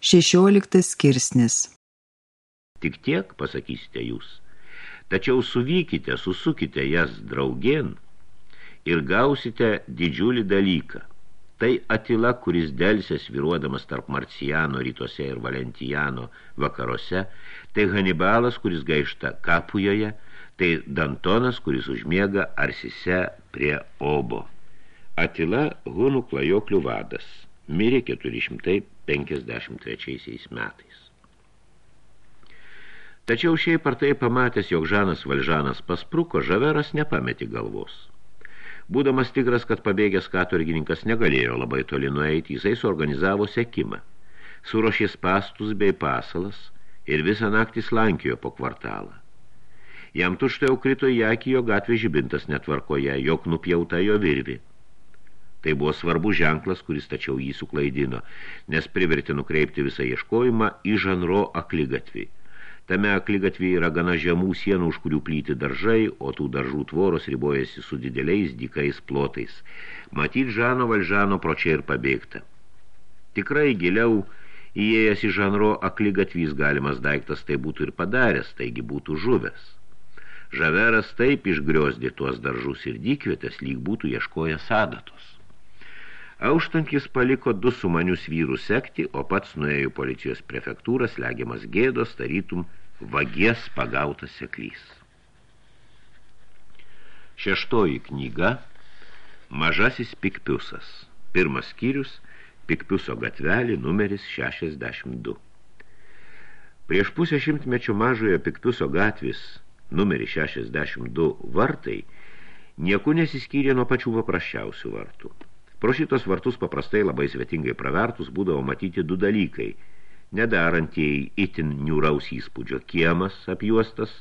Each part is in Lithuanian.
Šešioliktas skirsnis Tik tiek, pasakysite jūs, tačiau suvykite, susukite jas draugien ir gausite didžiulį dalyką. Tai atila, kuris delsės viruodamas tarp Marcijano rytuose ir Valentijano vakaruose, tai Hanibalas, kuris gaišta Kapujoje, tai Dantonas, kuris užmiega Arsise prie Obo. Atila Hunų klajoklių vadas – mirė 453 metais. Tačiau šiaip ar tai pamatęs, jog Žanas Valžanas paspruko, Žaveras nepameti galvos. Būdamas tikras, kad pabėgęs katurgininkas negalėjo labai toli nueiti, jisai suorganizavo sekimą. Surošė pastus bei pasalas ir visą naktį slankiojo po kvartalą. Jam tuštai jau krito į akį jo gatvė žibintas netvarkoje, jog nupjauta jo virvi. Tai buvo svarbus ženklas, kuris tačiau jį suklaidino, nes privertė nukreipti visą ieškojimą į žanro akligatvį. Tame akligatvį yra gana žemų sienų, už kurių plyti daržai, o tų daržų tvoros ribojasi su dideliais dykais plotais. Matyt, Žano Valžano pro čia ir pabėgta. Tikrai giliau įėjęs į žanro akligatvys galimas daiktas tai būtų ir padaręs, taigi būtų žuvęs. Žaveras taip išgriozdė tuos daržus ir dykvietės, lyg būtų ieškojęs adatos. Auštant jis paliko du sumanius vyrus sekti, o pats nuėjo policijos prefektūras, legiamas gėdos, tarytum vagies pagautas seklys. Šeštoji knyga Mažasis Pikpiusas. Pirmas skyrius Pikpiuso gatvelį numeris 62. Prieš pusę šimtmečio mažojo Pikpiuso gatvės numeris 62 vartai nieku nesiskyrė nuo pačių paprasčiausių vartų. Pro šitos vartus paprastai labai svetingai pravertus būdavo matyti du dalykai. Nedarantieji itin niūraus įspūdžio kiemas apjuostas,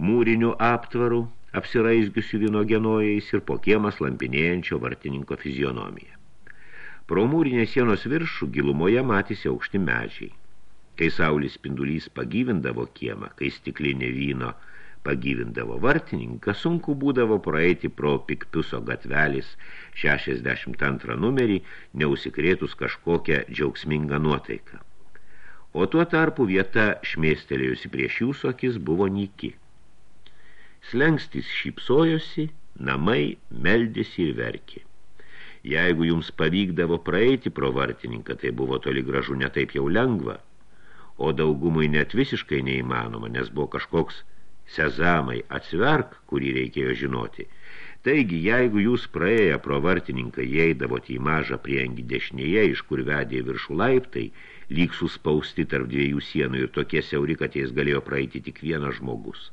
mūrinių aptvarų, apsiraizgiusių vino genojais ir po kiemas lampinėjančio vartininko fizionomiją. Pro mūrinės sienos viršų gilumoje matėsi aukšti medžiai. Kai saulis spindulys pagyvindavo kiemą, kai stiklinė vyno – pagyvindavo vartininką, sunku būdavo praeiti pro pikpiuso gatvelis 62 numerį, neusikrėtus kažkokią džiaugsmingą nuotaiką. O tuo tarpu vieta šmėstelėjusi prieš jūsų akis buvo nyki. Slengstis šypsojosi, namai meldėsi ir verkė. Jeigu jums pavykdavo praeiti pro vartininką, tai buvo toli gražu netaip jau lengva, o daugumui net visiškai neįmanoma, nes buvo kažkoks Sezamai, atsverk, kurį reikėjo žinoti. Taigi, jeigu jūs praėję pro vartininką įeidavote į mažą priengį dešinėje, iš kur vedė viršų laiptai, lyg suspausti tarp dviejų sienų ir tokie siauri, kad jais galėjo praeiti tik vienas žmogus.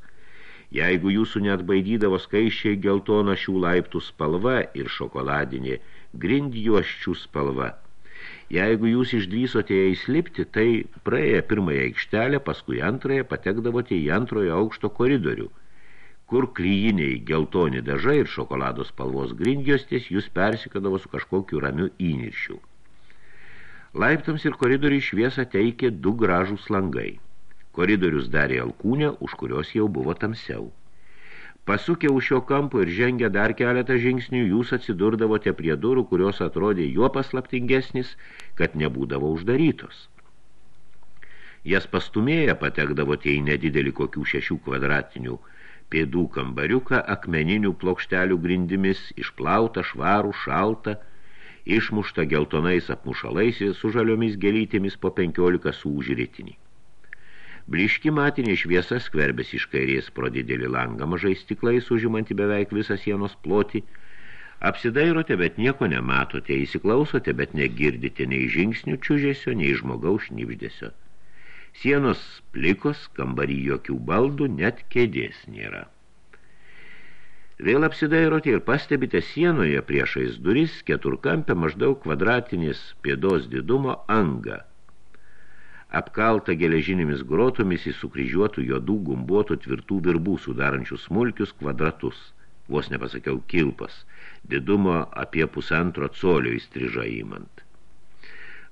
Jeigu jūsų net baidydavo skaiščiai geltona šių laiptų spalva ir šokoladinė grindjuoščių spalva – Jeigu jūs išdrysote įslipti, tai praėję pirmąją aikštelę, paskui antrąją patekdavote į antrojo aukšto koridorių, kur klyjiniai geltoni dažai ir šokolados spalvos grindgiostės jūs persikadavo su kažkokiu ramiu įniršiu. Laiptams ir koridoriui šviesą teikė du gražūs langai. Koridorius darė alkūnę, už kurios jau buvo tamsiau. Pasukę už šio kampo ir žengę dar keletą žingsnių, jūs atsidurdavote prie durų, kurios atrodė juo paslaptingesnis, kad nebūdavo uždarytos. Jas pastumėję patekdavote į nedidelį kokių šešių kvadratinių pėdų kambariuką akmeninių plokštelių grindimis, išplauta, švarų, šalta, išmušta geltonais apmušalais su žaliomis gelytėmis po penkiolika sūžritinį. Bliški matinė šviesa skverbės iš kairės pro didelį langą mažai stiklais, užimantį beveik visą sienos plotį. Apsidairote, bet nieko nematote, įsiklausote, bet negirdite nei žingsnių čiužėsio, nei žmogaus šnipždėsio. Sienos plikos, kambarį jokių baldų, net kėdės nėra. Vėl apsidairote ir pastebite sienoje priešais duris keturkampę maždaug kvadratinės pėdos didumo angą – apkalta geležinėmis grotomis į sukryžiuotų juodų gumbuotų tvirtų virbų sudarančių smulkius kvadratus, vos nepasakiau kilpas, didumo apie pusantro colio įstrižą įmant.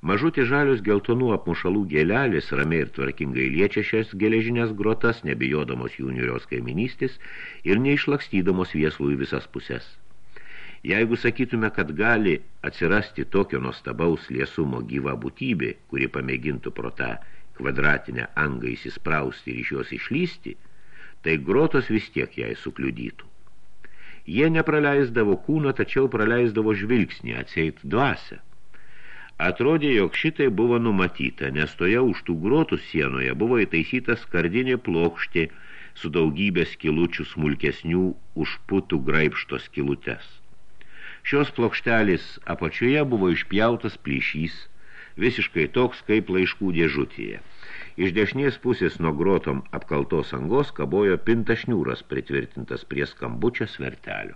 Mažutė žalius geltonų apmušalų gėlelės ramiai ir tvarkingai liečia šias geležinės grotas, nebijodamos jų niurios kaiminystės ir neišlakstydamos vieslų į visas pusės. Jeigu sakytume, kad gali atsirasti tokio nuostabaus liesumo gyva būtybė, kuri pamėgintų pro tą kvadratinę angą įsisprausti ir iš jos išlysti, tai grotos vis tiek jai sukliudytų. Jie nepraleisdavo kūno, tačiau praleisdavo žvilgsnį, atseit dvasę. Atrodė, jog šitai buvo numatyta, nes toje už tų grotų sienoje buvo įtaisyta skardinė plokštė su daugybė skilučių smulkesnių už putų graipšto skilutes. Šios plokštelės apačioje buvo išpjautas plyšys, visiškai toks kaip laiškų dėžutėje. Iš dešinės pusės nuo grotom apkaltos angos kabojo pintašniūras pritvirtintas prie skambučio svertelio.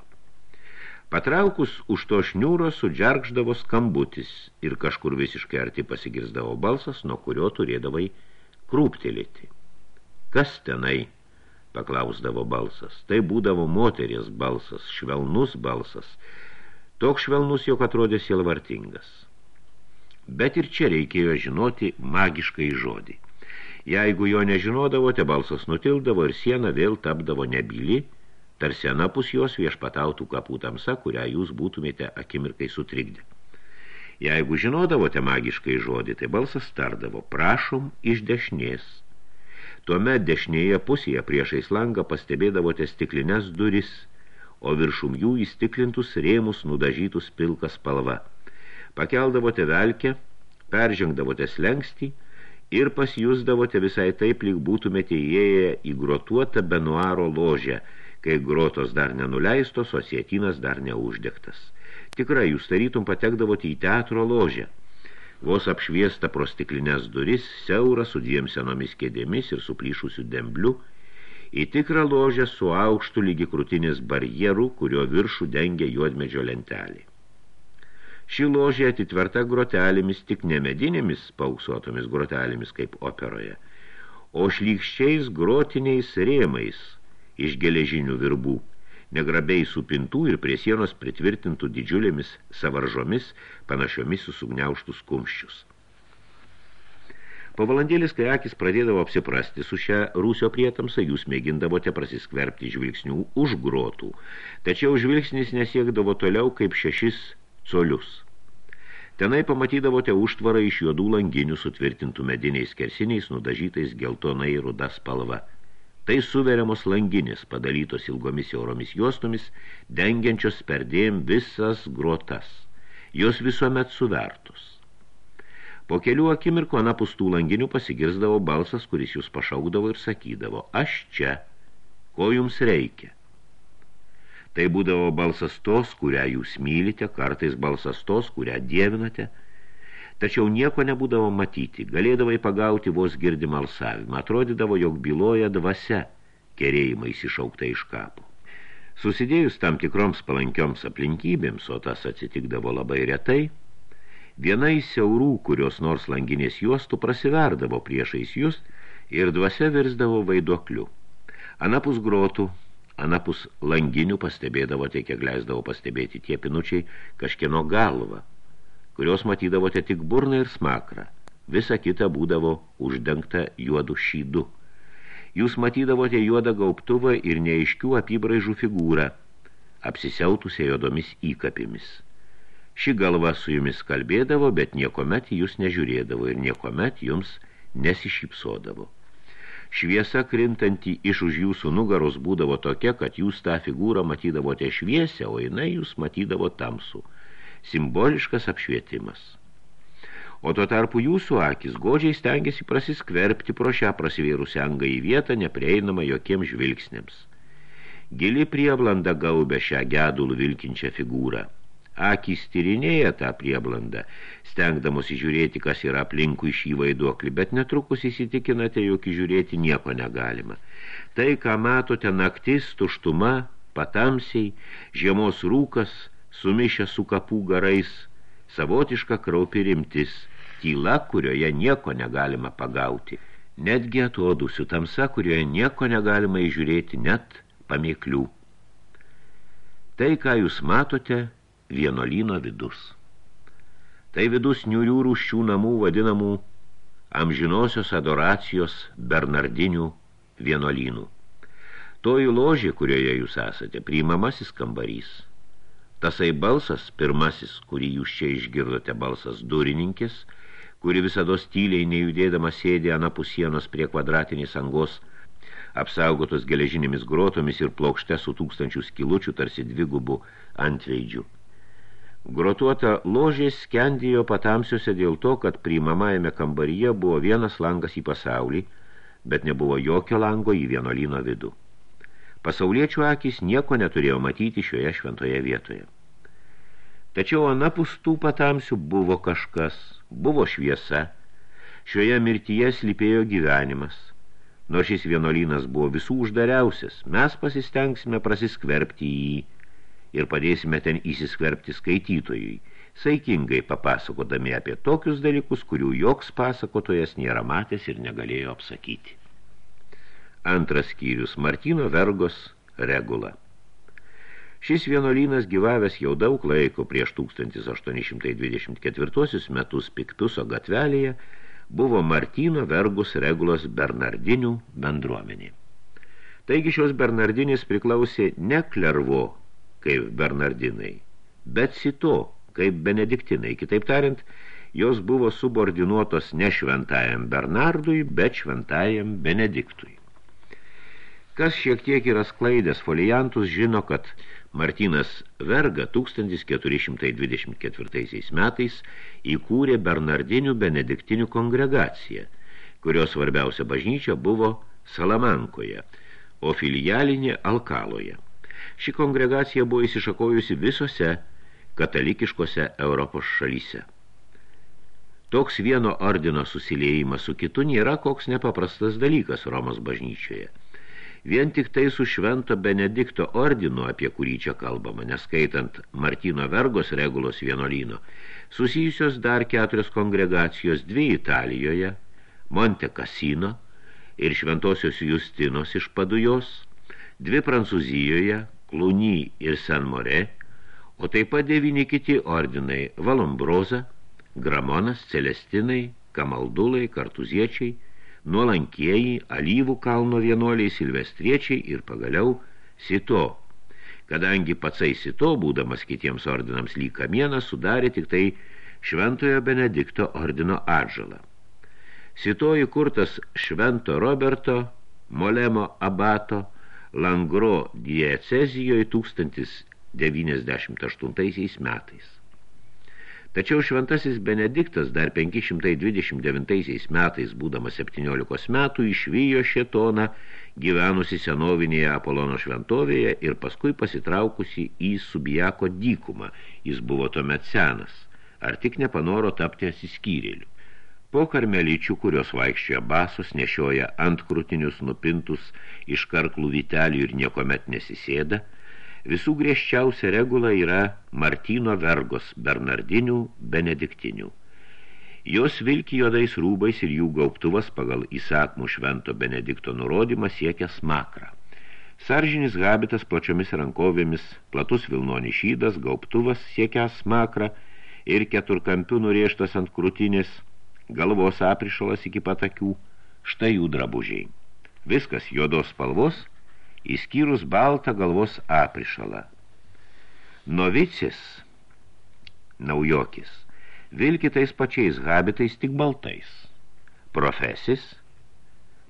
Patraukus už to šniūro sudžergždavo skambutis ir kažkur visiškai arti pasigirzdavo balsas, nuo kurio turėdavai krūptelėti. Kas tenai? paklausdavo balsas. Tai būdavo moteries balsas, švelnus balsas. Toks švelnus, jog atrodė sielvartingas. Bet ir čia reikėjo žinoti magiškai žodį. Jeigu jo nežinodavote, balsas nutildavo ir siena vėl tapdavo nebyli, tarsi anapus jos viešpatautų kapų tamsa, kurią jūs būtumėte akimirkai sutrikdę. Jeigu žinodavote magiškai žodį, tai balsas tardavo, prašom iš dešinės. Tuomet dešinėje pusėje priešais langą pastebėdavote stiklinės duris, o viršum jų įstiklintus rėmus nudažytus pilkas spalva. Pakeldavote velkę, peržengdavote slengstį ir pasijusdavote visai taip, lyg būtumėte įėję į grotuotą Benuaro ložę – kai grotos dar nenuleistos, o sietinas dar neuždegtas. Tikrai, jūs tarytum patekdavote į teatro ložę. Vos apšviesta pro stiklinės duris, siaura su dviem senomis kėdėmis ir suplyšusių dembliu, į tikrą ložę su aukštu lygi krūtinės barjeru, kurio viršų dengia juodmedžio lentelį. Ši ložė atitverta grotelėmis tik ne medinėmis pauksuotomis grotelėmis kaip operoje, o šlykščiais grotiniais rėmais – iš geležinių virbų, negrabiai supintų ir prie sienos pritvirtintų didžiulėmis savaržomis, panašiomis su sugniauštus kumščius. Po valandėlis, kai akis pradėdavo apsiprasti su šią rūsio prietamsą, jūs mėgindavote prasiskverbti žvilgsnių už grotų, tačiau žvilgsnis nesiekdavo toliau kaip šešis colius. Tenai pamatydavote užtvarą iš juodų langinių sutvirtintų mediniais kersiniais, nudažytais geltonai ruda spalva – Tai suveriamos langinės, padalytos ilgomis jauromis juostomis, dengiančios perdėjim visas grotas. Jos visuomet suvertos. Po kelių akimirkų anapus tų langinių pasigirzdavo balsas, kuris jūs pašaukdavo ir sakydavo, aš čia, ko jums reikia. Tai būdavo balsas tos, kurią jūs mylite, kartais balsas tos, kurią dievinate – tačiau nieko nebūdavo matyti, galėdavai pagauti vos girdimą alsavimą, atrodydavo, jog byloja dvasia, kerėjimai iššaukta iš kapo. Susidėjus tam tikroms palankioms aplinkybėms, o tas atsitikdavo labai retai, viena iš siaurų, kurios nors langinės juostų prasiverdavo priešais jūs ir dvasia virsdavo vaiduokliu. Anapus grotų, anapus langinių pastebėdavote, kiek leisdavo pastebėti tie pinučiai kažkieno galvą kurios matydavote tik burną ir smakrą. Visa kita būdavo uždengta juodu šydu. Jūs matydavote juodą gaubtuvą ir neaiškių apibraižų figūrą, apsisiautusią juodomis įkapimis. Ši galva su jumis kalbėdavo, bet niekomet jūs nežiūrėdavo ir niekomet jums nesišypsodavo. Šviesa krintanti iš už jūsų nugaros būdavo tokia, kad jūs tą figūrą matydavote šviesę, o jinai jūs matydavo tamsų – simboliškas apšvietimas. O tuo tarpu jūsų akis godžiai stengiasi prasiskverbti pro šią prasivėrusią angą į vietą, neprieinamą jokiems žvilgsniams. Gili prieblanda gaubė šią gedulų vilkinčią figūrą. Akys tyrinėja tą prieblandą, stengdamos įžiūrėti, kas yra aplinkui šį vaiduoklį, bet netrukus įsitikinate, jog įžiūrėti nieko negalima. Tai, ką matote naktis, tuštuma, patamsiai, žiemos rūkas – sumišę su kapų garais, savotiška kraupi rimtis, tyla, kurioje nieko negalima pagauti, netgi atodusių tamsa, kurioje nieko negalima įžiūrėti net pamėklių. Tai, ką jūs matote, vienolino vidus. Tai vidus niurių rūščių namų vadinamų amžinosios adoracijos bernardinių vienolynų. Toji ložė, kurioje jūs esate, priimamasis kambarys – Tasai balsas, pirmasis, kurį jūs čia išgirdote, balsas durininkis, kuri visada tyliai nejudėdama sėdė anapus sienos prie kvadratinės angos, apsaugotos geležinėmis grotomis ir plokšte su tūkstančių skilučių, tarsi dvigubų antveidžių. Grotuota ložė skendijo patamsiuose dėl to, kad priimamajame kambaryje buvo vienas langas į pasaulį, bet nebuvo jokio lango į vienolyno vidų. Pasauliečių akis nieko neturėjo matyti šioje šventoje vietoje. Tačiau anapus tų patamsių buvo kažkas, buvo šviesa, šioje mirtyje slypėjo gyvenimas. Nors šis vienolynas buvo visų uždariausias, mes pasistengsime prasiskverbti į jį ir padėsime ten įsiskverbti skaitytojui, saikingai papasakodami apie tokius dalykus, kurių joks pasakotojas nėra matęs ir negalėjo apsakyti. Antras skyrius – Martino Vergos regula. Šis vienolynas gyvavęs jau daug laiko prieš 1824 metus Piktuso gatvelėje buvo Martino Vergus regulos Bernardinių bendruomenė. Taigi šios Bernardinės priklausė ne Klervo, kaip Bernardinai, bet Sito, kaip Benediktinai. Kitaip tariant, jos buvo subordinuotos ne šventajam Bernardui, bet šventajam Benediktui. Kas šiek tiek yra sklaidęs foliantus, žino, kad Martinas Verga 1424 metais įkūrė Bernardinių benediktinių kongregaciją, kurios svarbiausia bažnyčia buvo Salamankoje, o filialinė Alkaloje. Ši kongregacija buvo įsišakojusi visose katalikiškose Europos šalyse. Toks vieno ordino susiliejimas su kitu nėra koks nepaprastas dalykas Romos bažnyčioje – Vien tik tai su švento Benedikto ordinu, apie kurį čia kalbama, neskaitant Martino Vergos regulos vienolyno, susijusios dar keturios kongregacijos dvi Italijoje, Monte Cassino ir Šventosios Justinos iš Padujos, dvi Prancūzijoje, Cluny ir San More, o taip pat devyni kiti ordinai Valombroza, Gramonas, Celestinai, Kamaldulai, Kartuziečiai, nuolankieji, alyvų kalno vienuoliai, silvestriečiai ir pagaliau Sito. Kadangi patsai Sito, būdamas kitiems ordinams lyg kamienas, sudarė tik tai Šventojo Benedikto ordino atžalą. Sito įkurtas Švento Roberto, Molemo abato, Langro diecezijoje 1098 metais. Tačiau šventasis Benediktas dar 529 metais, būdamas 17 metų, išvijo šetoną gyvenusi senovinėje Apolono šventovėje ir paskui pasitraukusi į Subijako dykumą. Jis buvo tuomet senas, ar tik nepanoro tapti asiskyrėlių. Po karmelyčių, kurios vaikščioja basus, nešioja ant krūtinius nupintus iš karklų vitelių ir niekomet nesisėda – Visų griežčiausia regula yra Martino Vergos, Bernardinių, Benediktinių. Jos vilki juodais rūbais ir jų gaubtuvas pagal įsakmų švento Benedikto nurodymą siekia smakrą. Saržinis habitas plačiomis rankovėmis, platus vilnonis šydas, gaubtuvas siekia smakrą ir keturkampių nurėžtas ant krūtinės, galvos aprišalas iki patakių, štai jų drabužiai. Viskas juodos spalvos – įskyrus baltą galvos aprišalą. Novicis, naujokis, vilki tais pačiais habitais tik baltais. Profesis,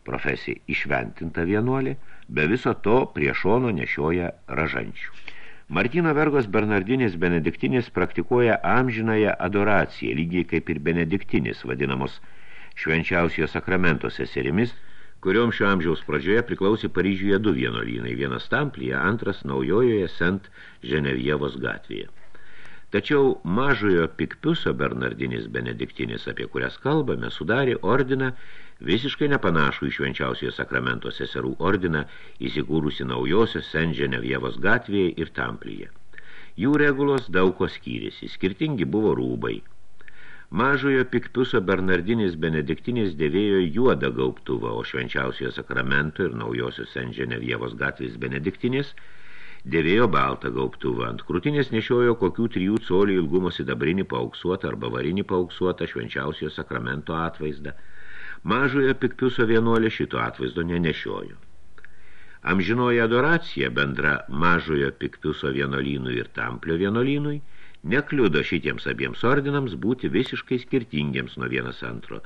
profesija išventinta vienuolė, be viso to prie šono nešioja ražančių. Martino Vergos Bernardinės benediktinės praktikuoja amžinąją adoraciją, lygiai kaip ir benediktinės, vadinamos švenčiausio sakramento seserimis – kuriom šio amžiaus pradžioje priklausė Paryžiuje du vienuolynai, vienas Tamplyje, antras naujojoje Sent Ženevievos gatvėje. Tačiau mažojo Pikpiuso Bernardinis Benediktinis, apie kurias kalbame, sudarė ordiną visiškai nepanašų į švenčiausiojo sakramento seserų ordiną, įsikūrusi naujosios Sent Ženevievos gatvėje ir Tamplyje. Jų regulos daug ko skyrėsi, skirtingi buvo rūbai – Mažojo piktuso Bernardinis Benediktinis dėvėjo juodą gaubtuvą, o švenčiausiojo sakramento ir naujosios Senženevievos gatvės Benediktinis dėvėjo baltą gaubtuvą. Ant krūtinės nešiojo kokių trijų colių ilgumo sidabrinį paauksuotą arba varinį paauksuotą švenčiausiojo sakramento atvaizdą. Mažojo piktuso vienuolė šito atvaizdo nenešiojo. Amžinoji adoracija bendra mažojo Pikpiuso vienolynui ir Tamplio vienolynui nekliudo šitiems abiems ordinams būti visiškai skirtingiems nuo vienas antro.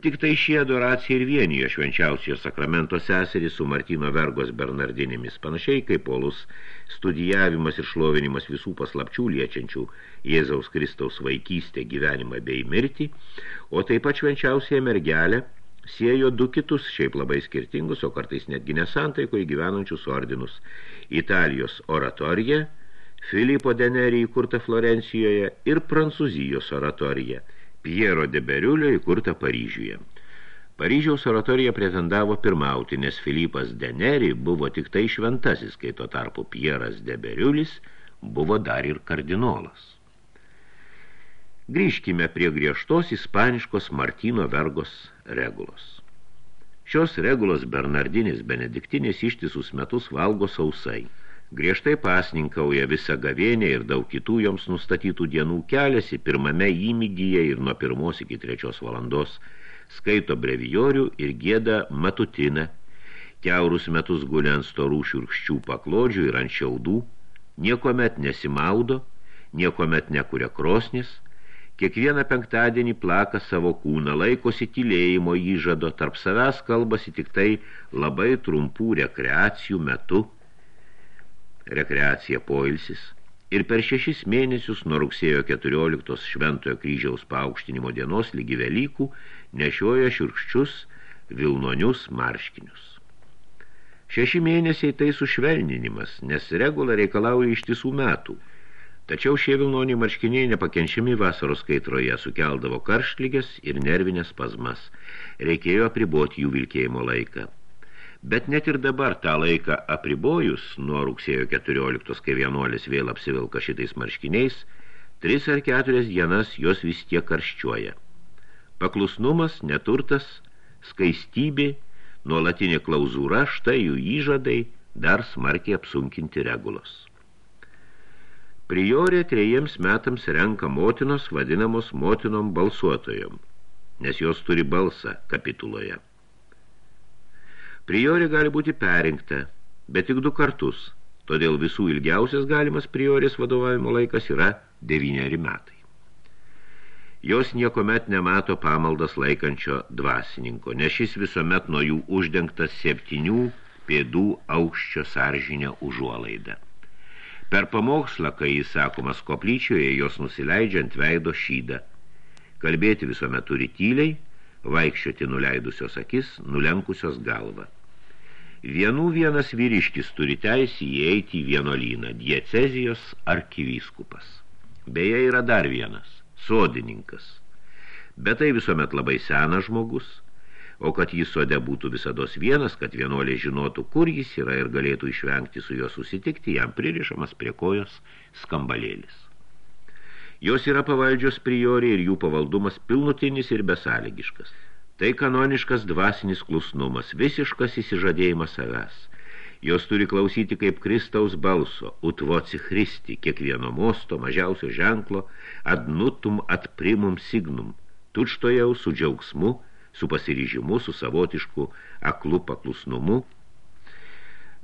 Tik tai šie adoracija ir vienijo švenčiausiojo sakramento seserį su Martino Vergos Bernardinėmis, panašiai kaip polus studijavimas ir šlovinimas visų paslapčių liečiančių Jėzaus Kristaus vaikystę, gyvenimą bei mirtį, o taip pat švenčiausiai mergelę siejo du kitus, šiaip labai skirtingus, o kartais netgi nesantaikoj gyvenančius ordinus – Italijos oratorija, Filipo Denerį įkurta Florencijoje ir Prancūzijos oratorija – Piero de Beriulio įkurta Paryžiuje. Paryžiaus oratorija pretendavo pirmauti, nes Filipas de Neri buvo tik tai šventasis, kai tuo tarpu Pieras de Beriulis buvo dar ir kardinolas. Grįžkime prie griežtos ispaniškos Martino Vergos regulos. Šios regulos Bernardinis Benediktinės ištisus metus valgo sausai – griežtai pasninkauja visą gavienę ir daug kitų joms nustatytų dienų keliasi pirmame įmygyje ir nuo pirmos iki trečios valandos. Skaito brevijorių ir gėda matutiną, keurus metus guli ant storų šiurkščių paklodžių ir ant šiaudų, niekomet nesimaudo, niekomet nekuria krosnis, kiekvieną penktadienį plaka savo kūną, laikosi tylėjimo įžado, tarp savęs kalbasi tik tai labai trumpų rekreacijų metu – rekreacija poilsis ir per šešis mėnesius nuo rugsėjo 14 šventojo kryžiaus paaukštinimo dienos lygi Velykų nešioja šiurkščius vilnonius marškinius. Šeši mėnesiai tai sušvelninimas, nes regula reikalauja ištisų metų. Tačiau šie vilnoniai marškiniai nepakenčiami vasaros kaitroje sukeldavo karštlygės ir nervinės pazmas. Reikėjo apriboti jų vilkėjimo laiką. Bet net ir dabar tą laiką apribojus nuo rugsėjo 14, kai vienuolis vėl apsivilka šitais marškiniais, tris ar keturias dienas jos vis tiek karščiuoja. Paklusnumas, neturtas, skaistybė, nuolatinė klauzūra, štai jų įžadai dar smarkiai apsunkinti regulos. Priorė trejiems metams renka motinos vadinamos motinom balsuotojom, nes jos turi balsą kapituloje. Priorė gali būti perinkta, bet tik du kartus, todėl visų ilgiausias galimas priorės vadovavimo laikas yra devyneri metai. Jos niekomet nemato pamaldas laikančio dvasininko, nes šis visuomet nuo jų uždengtas septynių pėdų aukščio saržinę užuolaidą. Per pamokslą, kai jis sakomas koplyčioje, jos nusileidžiant veido šydą. Kalbėti visuomet turi tyliai, vaikščioti nuleidusios akis, nulenkusios galvą. Vienų vienas vyriškis turi teisį įeiti į vienolyną, diecezijos arkivyskupas. Beje, yra dar vienas, sodininkas. Bet tai visuomet labai senas žmogus, o kad jis sode būtų visados vienas, kad vienuolė žinotų, kur jis yra ir galėtų išvengti su juo susitikti, jam pririšamas prie kojos skambalėlis. Jos yra pavaldžios priorė ir jų pavaldumas pilnutinis ir besąlygiškas. Tai kanoniškas dvasinis klusnumas, visiškas įsižadėjimas savęs. Jos turi klausyti kaip Kristaus balso, utvoci Christi, kiekvieno mosto, mažiausio ženklo, adnutum atprimum signum, tučtojau su džiaugsmu, su pasiryžimu, su savotišku aklu paklusnumu,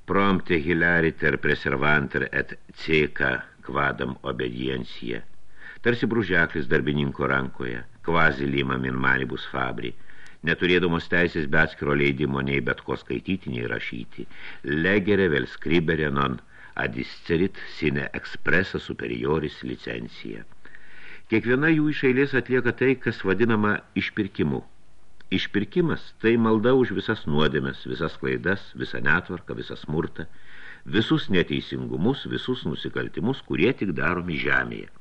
prompte hilariter preservanter et ceka kvadam obediencija. Tarsi bružeklis darbininko rankoje, kvazi lima min manibus fabri, neturėdamos teisės be atskiro leidimo nei bet ko skaityti, nei rašyti. Legere vel scribere non adiscerit sine expresa superioris licencija. Kiekviena jų iš eilės atlieka tai, kas vadinama išpirkimu. Išpirkimas tai malda už visas nuodėmes, visas klaidas, visą netvarką, visą smurtą, visus neteisingumus, visus nusikaltimus, kurie tik daromi žemėje.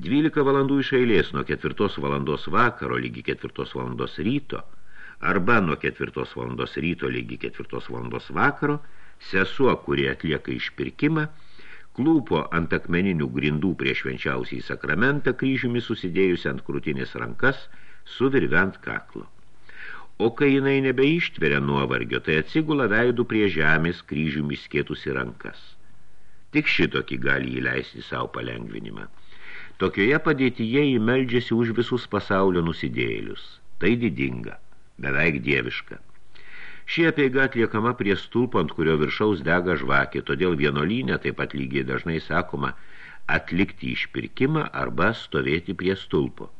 12 valandų iš eilės nuo 4 valandos vakaro lygi 4 valandos ryto arba nuo 4 valandos ryto lygi 4 valandos vakaro sesuo, kurie atlieka išpirkimą, klūpo ant akmeninių grindų prieš švenčiausiai sakramentą kryžiumi susidėjusi ant krūtinės rankas su virvent kaklo. O kai jinai nebeištveria nuovargio, tai atsigula veidų prie žemės kryžiumi skėtusi rankas. Tik šitokį gali įleisti savo palengvinimą. Tokioje padėtyje įmeldžiasi už visus pasaulio nusidėjėlius. Tai didinga, beveik dieviška. Ši apeiga atliekama prie stulpo, ant kurio viršaus dega žvakė, todėl vienolynė taip pat lygiai dažnai sakoma atlikti išpirkimą arba stovėti prie stulpo.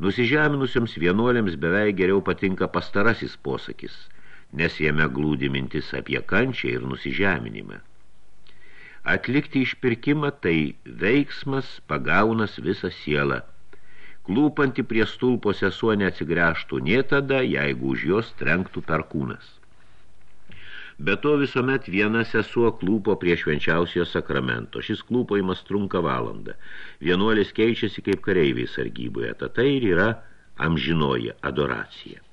Nusižeminusiams vienuolėms beveik geriau patinka pastarasis posakis, nes jame glūdi mintis apie kančią ir nusižeminimą. Atlikti išpirkimą tai veiksmas pagaunas visą sielą. Klūpanti prie stulpo sesuo neatsigręžtų nie tada, jeigu už jos trenktų perkūnas. Be to visuomet viena sesuo klūpo prie švenčiausiojo sakramento. Šis klūpojimas trunka valandą. Vienuolis keičiasi kaip kareiviai sargyboje. Ta tai ir yra amžinoji adoracija.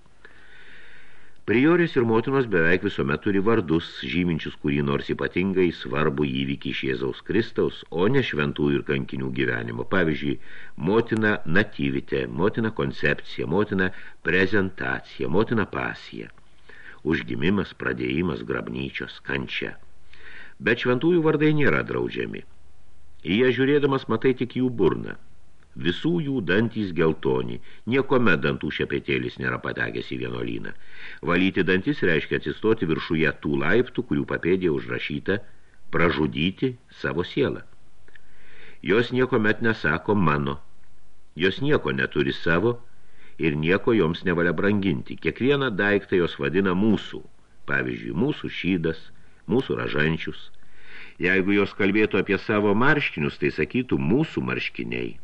Prioris ir motinos beveik visuomet turi vardus, žyminčius kurį nors ypatingai svarbų įvykį iš Jėzaus Kristaus, o ne šventųjų ir kankinių gyvenimo. Pavyzdžiui, motina natyvite, motina koncepcija, motina prezentacija, motina pasija užgimimas, pradėjimas, grabnyčios, kančia. Bet šventųjų vardai nėra draudžiami. Į jie žiūrėdamas matai tik jų burną. Visų jų dantys geltoni, niekuomet dantų šepetėlis nėra patekęs į vienolyną. Valyti dantis reiškia atsistoti viršuje tų laiptų, kurių papėdė užrašyta, pražudyti savo sielą. Jos niekuomet nesako mano, jos nieko neturi savo, ir nieko joms nevalia branginti. Kiekvieną daiktą jos vadina mūsų, pavyzdžiui, mūsų šydas, mūsų ražančius. Jeigu jos kalbėtų apie savo marškinius, tai sakytų mūsų marškiniai.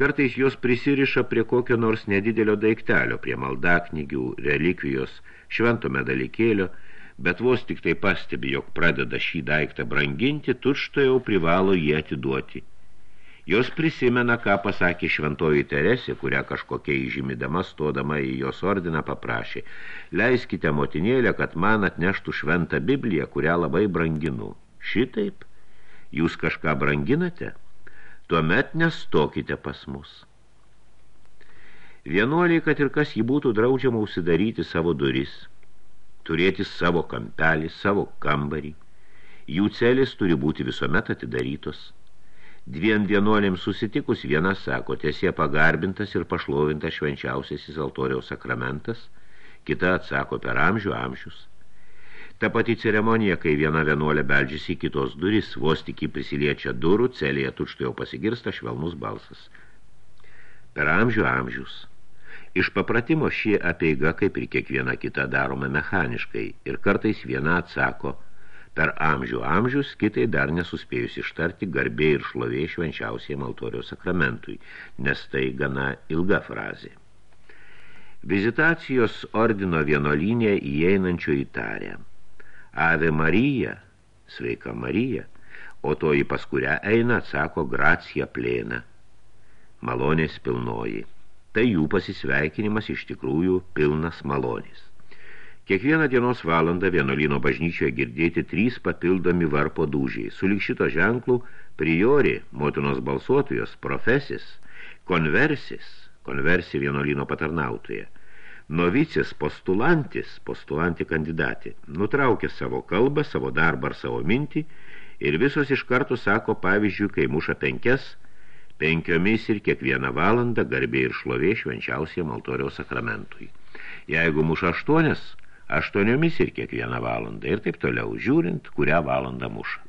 Kartais jos prisiriša prie kokio nors nedidelio daiktelio, prie maldaknygių, relikvijos, švento medalikėlio, bet vos tik tai pastebi, jog pradeda šį daiktą branginti, tučto jau privalo jį atiduoti – Jos prisimena, ką pasakė šventoji Teresė, kurią kažkokia įžymidama stodama į jos ordiną paprašė. Leiskite motinėlę, kad man atneštų šventą Bibliją, kurią labai branginu. Šitaip? Jūs kažką branginate? Tuomet nestokite pas mus. Vienuoliai, kad ir kas jį būtų draudžiama užsidaryti savo duris, turėti savo kampelį, savo kambarį. Jų celis turi būti visuomet atidarytos – Dviem vienuolėms susitikus viena sako, tiesie pagarbintas ir pašlovintas švenčiausiasis altoriaus sakramentas, kita atsako per amžių amžius. Ta pati ceremonija, kai viena vienuolė beldžiasi į kitos duris, vos tik į prisiliečia durų, celėje tučtai jau pasigirsta švelnus balsas. Per amžių amžius. Iš papratimo šie apeiga, kaip ir kiekviena kita, daroma mechaniškai ir kartais viena atsako – per amžių amžius, kitai dar nesuspėjus ištarti garbė ir šlovė švenčiausiai altoriaus sakramentui, nes tai gana ilga frazė. Vizitacijos ordino vienuolynė įeinančio įtarė. Ave Marija, sveika Marija, o toji pas kurią eina atsako gracija plėna, malonės pilnoji. Tai jų pasisveikinimas iš tikrųjų pilnas malonės. Kiekvieną dienos valandą vienuolino bažnyčioje girdėti trys papildomi varpo dūžiai. Sulik šito ženklų priori, motinos balsuotojos, profesis, konversis, konversi vienuolino patarnautoje, novicis, postulantis, postulanti kandidatė, nutraukė savo kalbą, savo darbą ar savo mintį ir visos iš karto sako, pavyzdžiui, kai muša penkias, penkiomis ir kiekvieną valandą garbė ir šlovė švenčiausiam altoriaus sakramentui. Jeigu muša aštuonias, aštuoniomis ir kiekvieną valandą ir taip toliau, žiūrint, kurią valandą muša.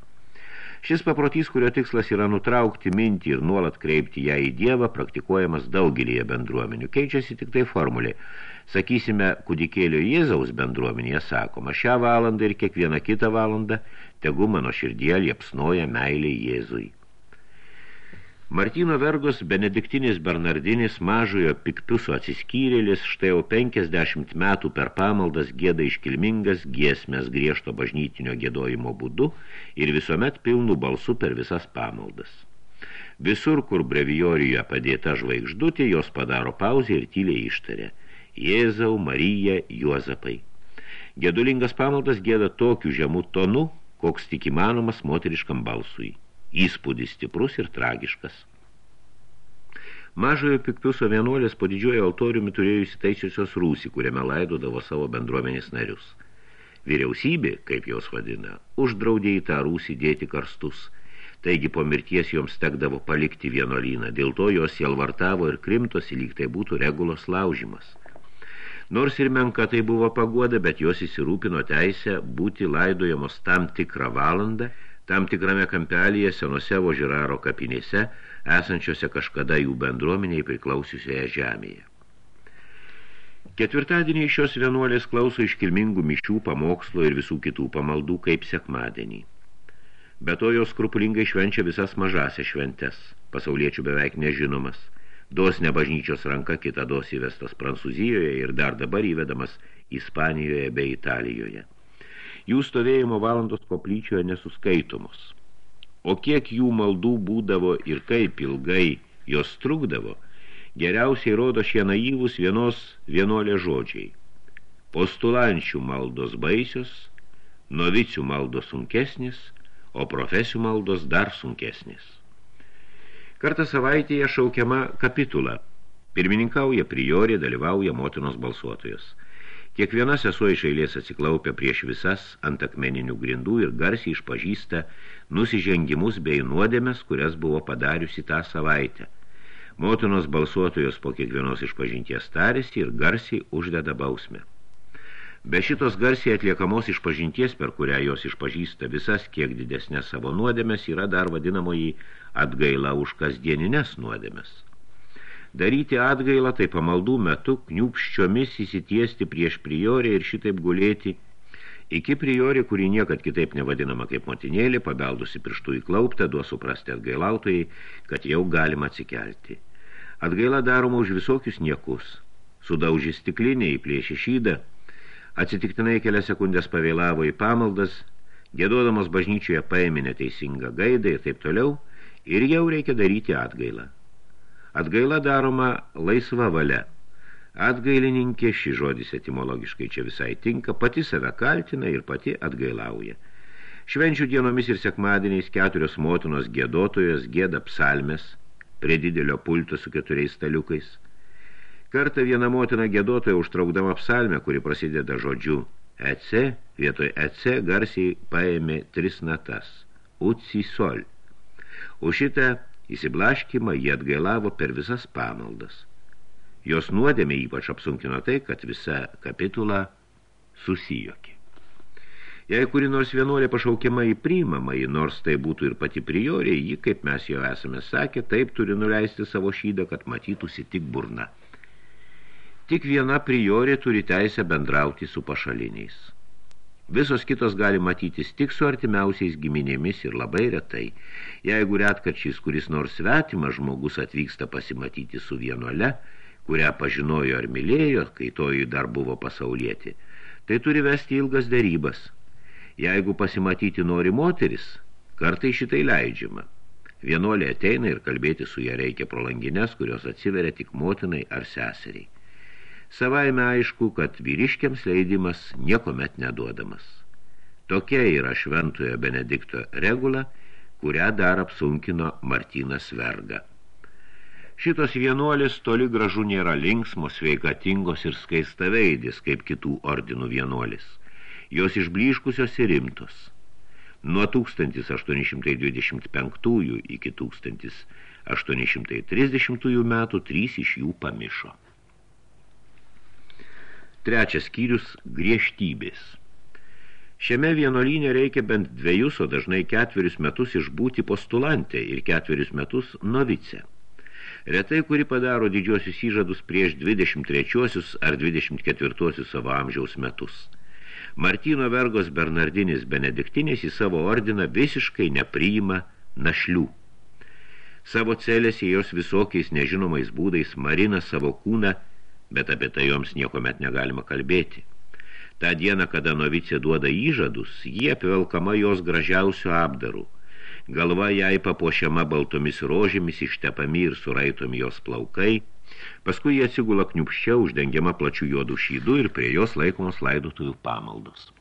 Šis paprotys, kurio tikslas yra nutraukti mintį ir nuolat kreipti ją į Dievą, praktikuojamas daugelėje bendruomenių. Keičiasi tik tai formulė. Sakysime, kudikėlio Jėzaus bendruomenėje sakoma, šią valandą ir kiekvieną kitą valandą tegu mano širdie liepsnoja meilė Jėzui. Martino Vergos benediktinis Bernardinis mažojo piktuso atsiskyrėlis štai jau 50 metų per pamaldas gėda iškilmingas giesmės griežto bažnytinio gėdojimo būdu ir visuomet pilnų balsų per visas pamaldas. Visur, kur brevijorijoje padėta žvaigždutė, jos padaro pauzę ir tyliai ištarė Jėzau, Marija, Juozapai. Gedulingas pamaldas gėda tokiu žemų tonu, koks tik įmanomas moteriškam balsui – įspūdis stiprus ir tragiškas. Mažojo piktuso vienuolės po didžiojo altoriumi turėjo įsitaisiusios rūsį, kuriame laidodavo savo bendruomenės narius. Vyriausybė, kaip jos vadina, uždraudė į tą rūsį dėti karstus, taigi po mirties joms tekdavo palikti vienuolyną, dėl to jos jelvartavo ir krimtosi, lyg tai būtų regulos laužimas. Nors ir menka tai buvo paguoda, bet jos įsirūpino teisę būti laidojamos tam tikrą valandą, tam tikrame kampelyje senose Vožiraro kapinėse, esančiose kažkada jų bendruomeniai priklausiusioje žemėje. Ketvirtadienį šios vienuolės klauso iškilmingų mišių, pamokslo ir visų kitų pamaldų kaip sekmadienį. Be to jos skrupulingai švenčia visas mažasias šventes, pasauliečių beveik nežinomas – Dosne bažnyčios ranka kitados įvestas Prancūzijoje ir dar dabar įvedamas Ispanijoje bei Italijoje. Jų stovėjimo valandos koplyčioje nesuskaitomos. O kiek jų maldų būdavo ir kaip ilgai jos trukdavo, geriausiai rodo šie naivus vienos vienolė žodžiai. Postulančių maldos baisios, novicių maldos sunkesnis, o profesių maldos dar sunkesnis. Kartą savaitėje šaukiama kapitula. Pirmininkauja priorė, dalyvauja motinos balsuotojos. Kiekviena sesuo iš eilės atsiklaupia prieš visas ant akmeninių grindų ir garsiai išpažįsta nusižengimus bei nuodėmes, kurias buvo padariusi tą savaitę. Motinos balsuotojos po kiekvienos išpažinties tarėsi ir garsiai uždeda bausmę. Be šitos garsiai atliekamos išpažinties, per kurią jos išpažįsta visas kiek didesnės savo nuodėmes, yra dar vadinamoji atgaila už kasdieninės nuodėmes. Daryti atgailą tai pamaldų metu kniūpščiomis įsitiesti prieš priorį ir šitaip gulėti iki priorį, kurį niekad kitaip nevadinama kaip motinėlė, pabeldusi pirštų į klauptą, duos suprasti atgailautojai, kad jau galima atsikelti. Atgaila daroma už visokius niekus. Sudaužį stiklinę į plėšį šydą, atsitiktinai kelias sekundės pavėlavo į pamaldas, gėdodamas bažnyčioje paėmė neteisingą gaidą ir taip toliau – ir jau reikia daryti atgailą. Atgaila daroma laisva valia. Atgailininkė, ši žodis etimologiškai čia visai tinka, pati save kaltina ir pati atgailauja. Švenčių dienomis ir sekmadieniais keturios motinos gėdotojos gėda psalmes prie didelio pulto su keturiais staliukais. Kartą viena motina gėdotoja užtraukdama psalmę, kuri prasideda žodžiu EC, vietoj EC garsiai paėmė tris natas – Utsi sol – Už šitą įsiblaškimą jie atgailavo per visas pamaldas. Jos nuodėmė ypač apsunkino tai, kad visa kapitula susijokė. Jei kuri nors vienuolė pašaukiama į priimamą, nors tai būtų ir pati priorė, ji, kaip mes jau esame sakę, taip turi nuleisti savo šydą, kad matytųsi tik burna. Tik viena priorė turi teisę bendrauti su pašaliniais. Visos kitos gali matytis tik su artimiausiais giminėmis ir labai retai. Jeigu retkarčiais kuris nors svetimas žmogus atvyksta pasimatyti su vienuole, kurią pažinojo ar mylėjo, kai toji dar buvo pasaulieti, tai turi vesti ilgas darybas. Jeigu pasimatyti nori moteris, kartai šitai leidžiama. Vienuolė ateina ir kalbėti su ją reikia pro langines, kurios atsiveria tik motinai ar seseriai. Savaime aišku, kad vyriškiams leidimas niekomet neduodamas. Tokia yra šventojo Benedikto regula, kurią dar apsunkino Martynas Verga. Šitos vienuolės toli gražu nėra linksmos, sveikatingos ir skaistaveidės, kaip kitų ordinų vienuolės. Jos išbliškusios ir rimtos. Nuo 1825 iki 1830 metų trys iš jų pamišo. Trečias skyrius – griežtybės. Šiame vienolyne reikia bent dviejus, o dažnai ketverius metus išbūti postulantę ir ketverius metus novice. Retai, kuri padaro didžiosius įžadus prieš 23 ar 24 savo amžiaus metus. Martino Vergos Bernardinis Benediktinis į savo ordiną visiškai nepriima našlių. Savo celėse jos visokiais nežinomais būdais marina savo kūną bet apie tai joms niekomet negalima kalbėti. Ta diena, kada novicė duoda įžadus, jie apvelkama jos gražiausių apdarų. Galva jai papuošiama baltomis rožėmis, ištepami ir suraitomi jos plaukai, paskui jie atsigula kniupščia, uždengiama plačių juodų šydų ir prie jos laikomos laidotuvių pamaldos.